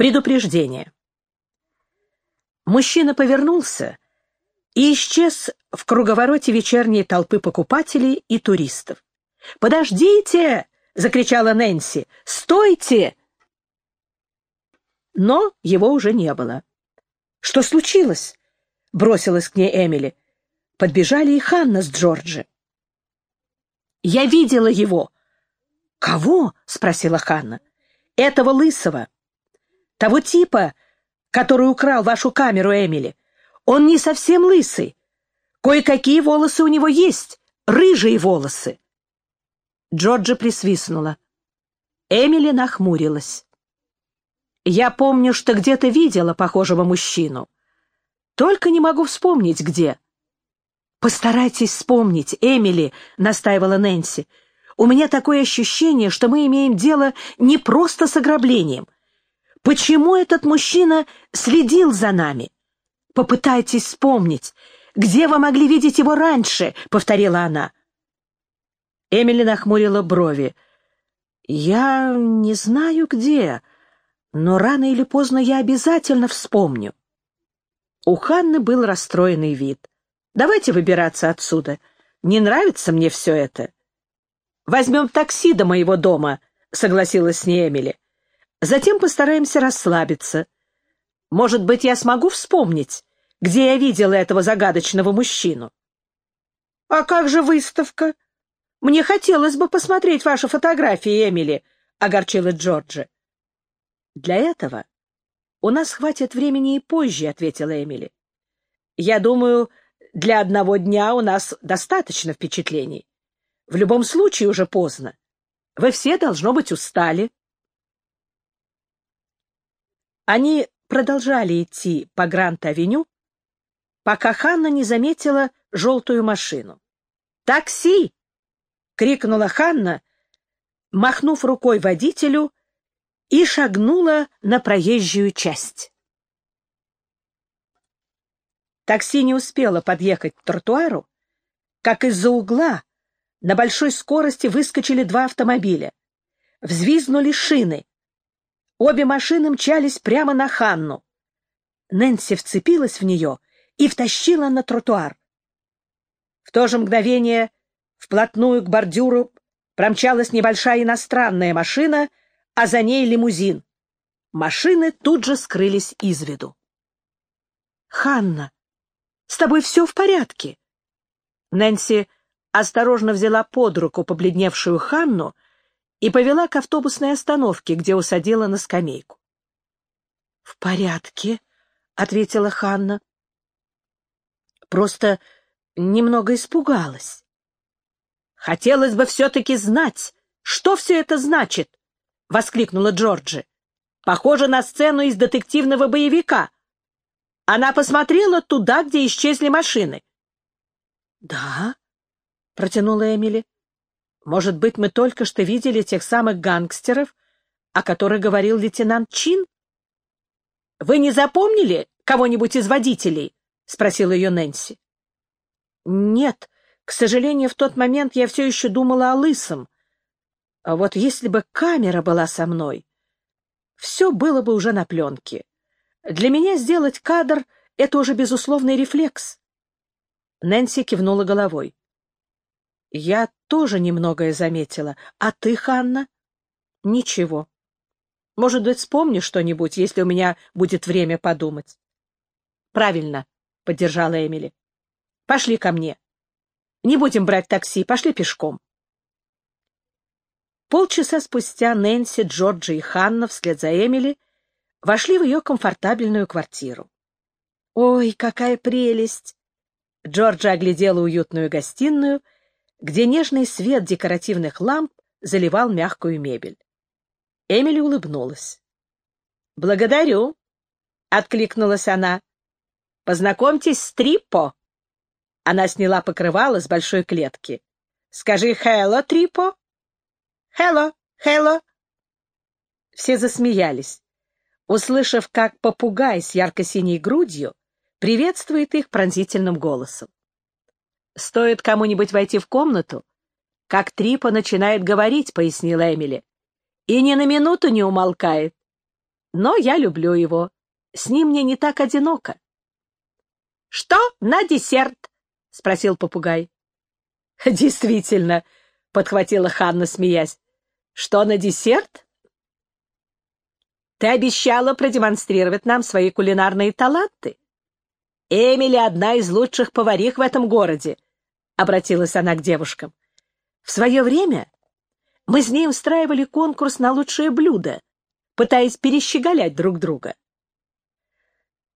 Предупреждение. Мужчина повернулся и исчез в круговороте вечерней толпы покупателей и туристов. «Подождите!» — закричала Нэнси. «Стойте!» Но его уже не было. «Что случилось?» — бросилась к ней Эмили. Подбежали и Ханна с Джорджи. «Я видела его!» «Кого?» — спросила Ханна. «Этого лысого. Того типа, который украл вашу камеру, Эмили. Он не совсем лысый. Кое-какие волосы у него есть, рыжие волосы. Джорджи присвистнула. Эмили нахмурилась. Я помню, что где-то видела похожего мужчину. Только не могу вспомнить, где. «Постарайтесь вспомнить, Эмили», — настаивала Нэнси. «У меня такое ощущение, что мы имеем дело не просто с ограблением. Почему этот мужчина следил за нами? Попытайтесь вспомнить, где вы могли видеть его раньше, — повторила она. Эмили нахмурила брови. Я не знаю где, но рано или поздно я обязательно вспомню. У Ханны был расстроенный вид. Давайте выбираться отсюда. Не нравится мне все это. Возьмем такси до моего дома, — согласилась с ней Эмили. Затем постараемся расслабиться. Может быть, я смогу вспомнить, где я видела этого загадочного мужчину. — А как же выставка? Мне хотелось бы посмотреть ваши фотографии, Эмили, — огорчила Джорджи. — Для этого у нас хватит времени и позже, — ответила Эмили. — Я думаю, для одного дня у нас достаточно впечатлений. В любом случае уже поздно. Вы все, должно быть, устали. Они продолжали идти по Гранд-авеню, пока Ханна не заметила желтую машину. «Такси!» — крикнула Ханна, махнув рукой водителю, и шагнула на проезжую часть. Такси не успело подъехать к тротуару, как из-за угла на большой скорости выскочили два автомобиля. Взвизгнули шины, Обе машины мчались прямо на Ханну. Нэнси вцепилась в нее и втащила на тротуар. В то же мгновение вплотную к бордюру промчалась небольшая иностранная машина, а за ней лимузин. Машины тут же скрылись из виду. «Ханна, с тобой все в порядке?» Нэнси осторожно взяла под руку побледневшую Ханну и повела к автобусной остановке, где усадила на скамейку. — В порядке, — ответила Ханна. Просто немного испугалась. — Хотелось бы все-таки знать, что все это значит, — воскликнула Джорджи. — Похоже на сцену из детективного боевика. Она посмотрела туда, где исчезли машины. — Да, — протянула Эмили. Может быть, мы только что видели тех самых гангстеров, о которых говорил лейтенант Чин? — Вы не запомнили кого-нибудь из водителей? — спросила ее Нэнси. — Нет, к сожалению, в тот момент я все еще думала о лысом. А вот если бы камера была со мной, все было бы уже на пленке. Для меня сделать кадр — это уже безусловный рефлекс. Нэнси кивнула головой. Я тоже немногое заметила. А ты, Ханна? Ничего. Может быть, вспомнишь что-нибудь, если у меня будет время подумать. Правильно, — поддержала Эмили. Пошли ко мне. Не будем брать такси, пошли пешком. Полчаса спустя Нэнси, Джорджи и Ханна вслед за Эмили вошли в ее комфортабельную квартиру. «Ой, какая прелесть!» Джорджи оглядела уютную гостиную — где нежный свет декоративных ламп заливал мягкую мебель. Эмили улыбнулась. «Благодарю», — откликнулась она. «Познакомьтесь с Трипо». Она сняла покрывало с большой клетки. «Скажи «Хэлло, Трипо». «Хэлло, Хэлло». Все засмеялись, услышав, как попугай с ярко-синей грудью приветствует их пронзительным голосом. Стоит кому-нибудь войти в комнату, как Трипа начинает говорить, — пояснила Эмили, — и ни на минуту не умолкает. Но я люблю его. С ним мне не так одиноко. — Что на десерт? — спросил попугай. — Действительно, — подхватила Ханна, смеясь. — Что на десерт? — Ты обещала продемонстрировать нам свои кулинарные таланты. Эмили — одна из лучших поварих в этом городе, — обратилась она к девушкам. В свое время мы с ней устраивали конкурс на лучшее блюдо, пытаясь перещеголять друг друга.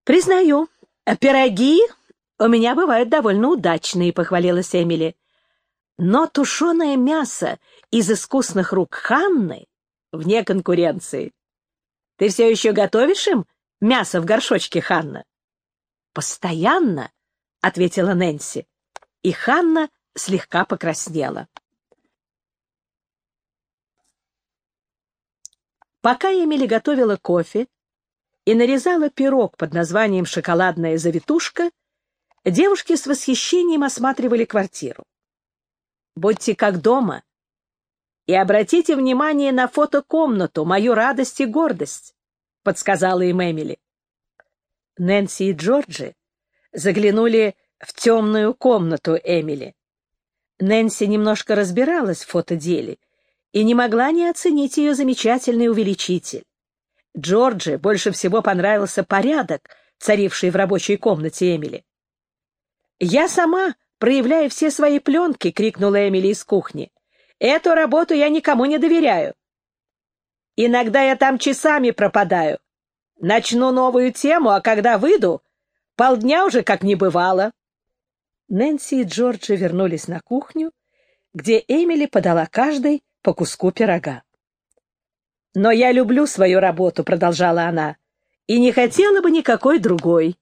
«Признаю, пироги у меня бывают довольно удачные», — похвалилась Эмили. «Но тушеное мясо из искусных рук Ханны вне конкуренции. Ты все еще готовишь им мясо в горшочке, Ханна?» «Постоянно», — ответила Нэнси, и Ханна слегка покраснела. Пока Эмили готовила кофе и нарезала пирог под названием «Шоколадная завитушка», девушки с восхищением осматривали квартиру. «Будьте как дома и обратите внимание на фотокомнату, мою радость и гордость», — подсказала им Эмили. Нэнси и Джорджи заглянули в темную комнату Эмили. Нэнси немножко разбиралась в фотоделе и не могла не оценить ее замечательный увеличитель. Джорджи больше всего понравился порядок, царивший в рабочей комнате Эмили. «Я сама проявляю все свои пленки!» — крикнула Эмили из кухни. «Эту работу я никому не доверяю. Иногда я там часами пропадаю. Начну новую тему, а когда выйду, полдня уже как не бывало». Нэнси и Джорджи вернулись на кухню, где Эмили подала каждой по куску пирога. «Но я люблю свою работу», — продолжала она, — «и не хотела бы никакой другой».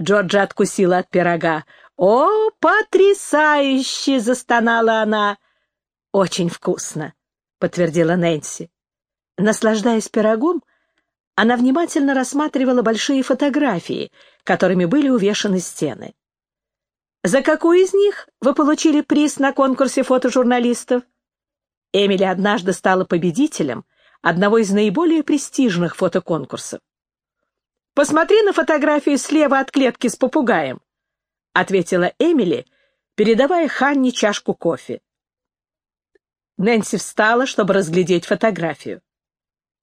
Джорджа откусила от пирога. «О, потрясающе!» — застонала она. «Очень вкусно», — подтвердила Нэнси. Наслаждаясь пирогом, она внимательно рассматривала большие фотографии, которыми были увешаны стены. «За какую из них вы получили приз на конкурсе фотожурналистов?» Эмили однажды стала победителем одного из наиболее престижных фотоконкурсов. «Посмотри на фотографию слева от клетки с попугаем», — ответила Эмили, передавая Ханне чашку кофе. Нэнси встала, чтобы разглядеть фотографию.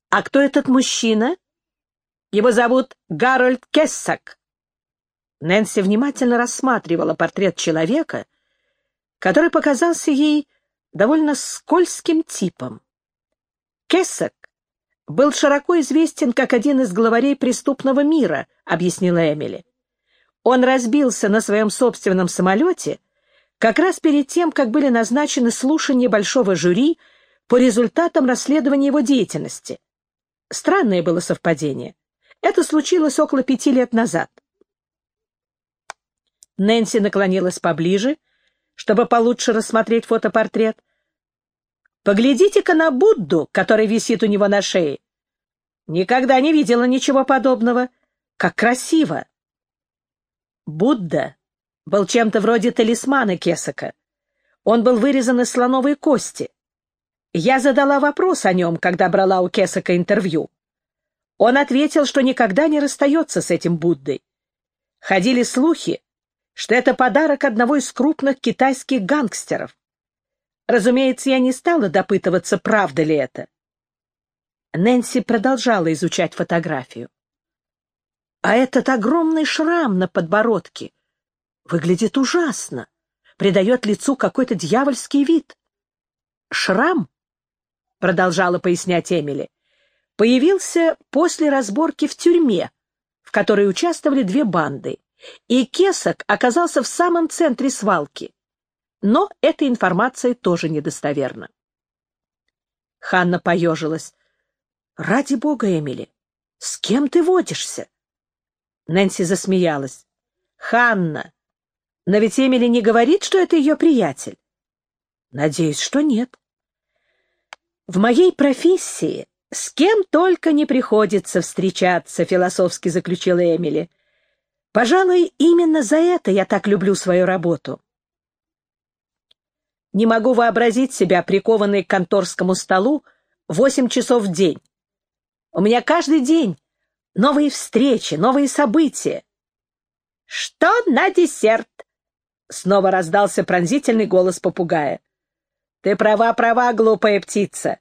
«А кто этот мужчина?» «Его зовут Гарольд Кессак». Нэнси внимательно рассматривала портрет человека, который показался ей довольно скользким типом. Кессек был широко известен как один из главарей преступного мира, объяснила Эмили. Он разбился на своем собственном самолете как раз перед тем, как были назначены слушания большого жюри по результатам расследования его деятельности. Странное было совпадение. Это случилось около пяти лет назад. Нэнси наклонилась поближе чтобы получше рассмотреть фотопортрет. Поглядите-ка на Будду, который висит у него на шее. Никогда не видела ничего подобного. Как красиво! Будда был чем-то вроде талисмана Кесака. Он был вырезан из слоновой кости. Я задала вопрос о нем, когда брала у Кесака интервью. Он ответил, что никогда не расстается с этим Буддой. Ходили слухи, что это подарок одного из крупных китайских гангстеров. Разумеется, я не стала допытываться, правда ли это. Нэнси продолжала изучать фотографию. А этот огромный шрам на подбородке выглядит ужасно, придает лицу какой-то дьявольский вид. Шрам, продолжала пояснять Эмили, появился после разборки в тюрьме, в которой участвовали две банды и Кесок оказался в самом центре свалки. Но эта информация тоже недостоверна. Ханна поежилась. «Ради бога, Эмили, с кем ты водишься?» Нэнси засмеялась. «Ханна, но ведь Эмили не говорит, что это ее приятель?» «Надеюсь, что нет». «В моей профессии с кем только не приходится встречаться», — философски заключила Эмили. Пожалуй, именно за это я так люблю свою работу. Не могу вообразить себя прикованной к конторскому столу восемь часов в день. У меня каждый день новые встречи, новые события. Что на десерт? Снова раздался пронзительный голос попугая. Ты права, права, глупая птица.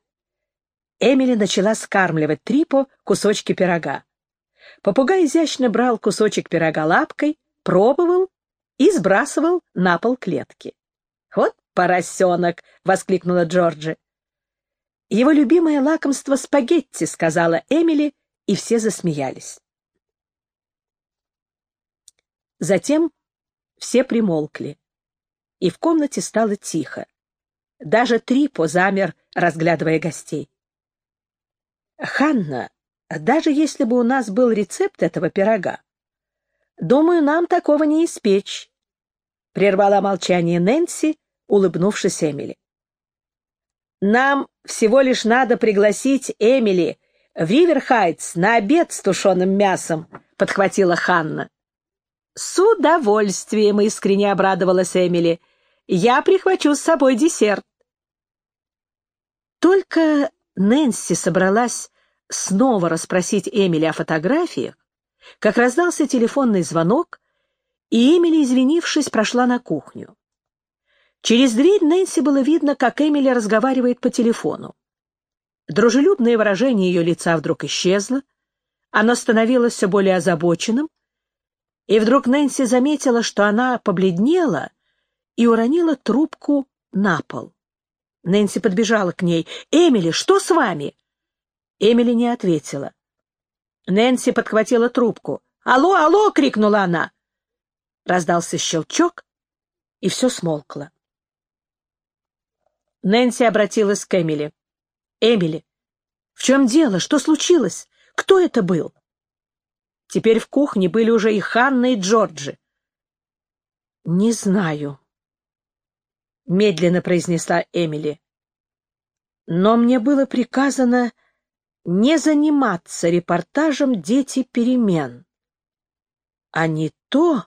Эмили начала скармливать Трипо кусочки пирога. Попугай изящно брал кусочек пирога лапкой, пробовал и сбрасывал на пол клетки. «Вот поросенок!» — воскликнула Джорджи. «Его любимое лакомство — спагетти», — сказала Эмили, и все засмеялись. Затем все примолкли, и в комнате стало тихо. Даже Трипо замер, разглядывая гостей. «Ханна, даже если бы у нас был рецепт этого пирога, думаю, нам такого не испечь», — прервала молчание Нэнси, улыбнувшись Эмили. «Нам всего лишь надо пригласить Эмили в Риверхайтс на обед с тушеным мясом», — подхватила Ханна. «С удовольствием!» — искренне обрадовалась Эмили. «Я прихвачу с собой десерт». Только Нэнси собралась снова расспросить Эмили о фотографиях, как раздался телефонный звонок, и Эмили, извинившись, прошла на кухню. Через дверь Нэнси было видно, как Эмили разговаривает по телефону. Дружелюбное выражение ее лица вдруг исчезло, оно становилось все более озабоченным, и вдруг Нэнси заметила, что она побледнела и уронила трубку на пол. Нэнси подбежала к ней. «Эмили, что с вами?» Эмили не ответила. Нэнси подхватила трубку. «Алло, алло!» — крикнула она. Раздался щелчок, и все смолкло. Нэнси обратилась к Эмили. «Эмили, в чем дело? Что случилось? Кто это был?» Теперь в кухне были уже и Ханна, и Джорджи. «Не знаю», — медленно произнесла Эмили. «Но мне было приказано не заниматься репортажем «Дети перемен», а не то,